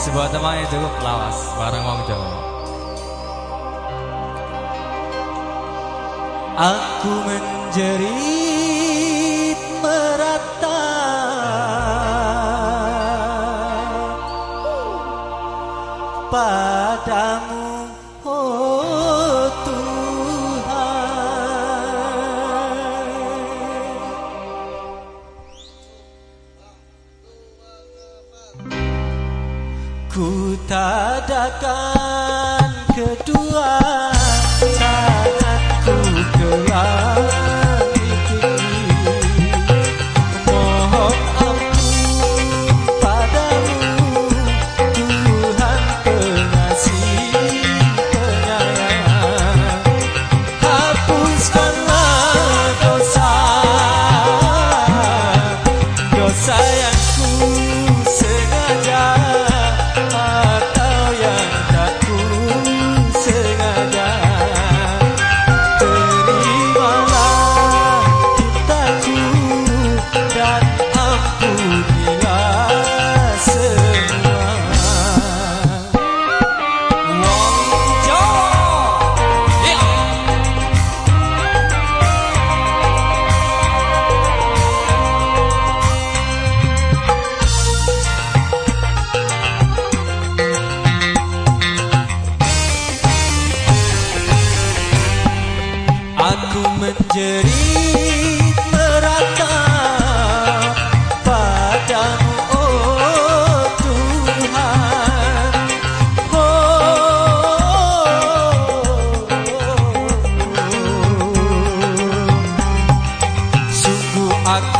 Sebuah teman yang cukup lawas Bareng Wong Jawa. Aku menjerit merata. Padamu Ku tadakan kedua diri merata pada oh Tuhan. Oh. Aku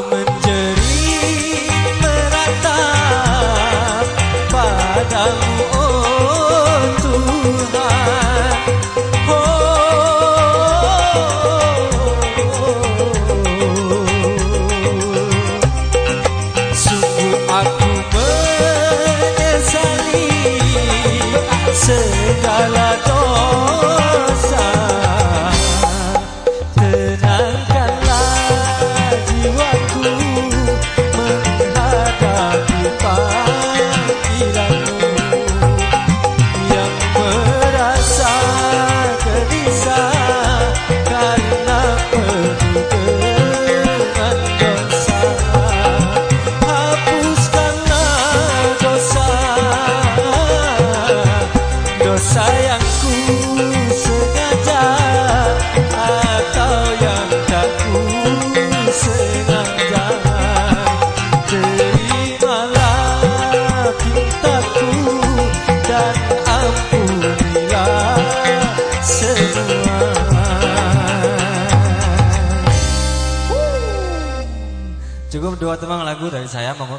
menjerit merata padamu Cukup dua temang lagu dari saya, monggo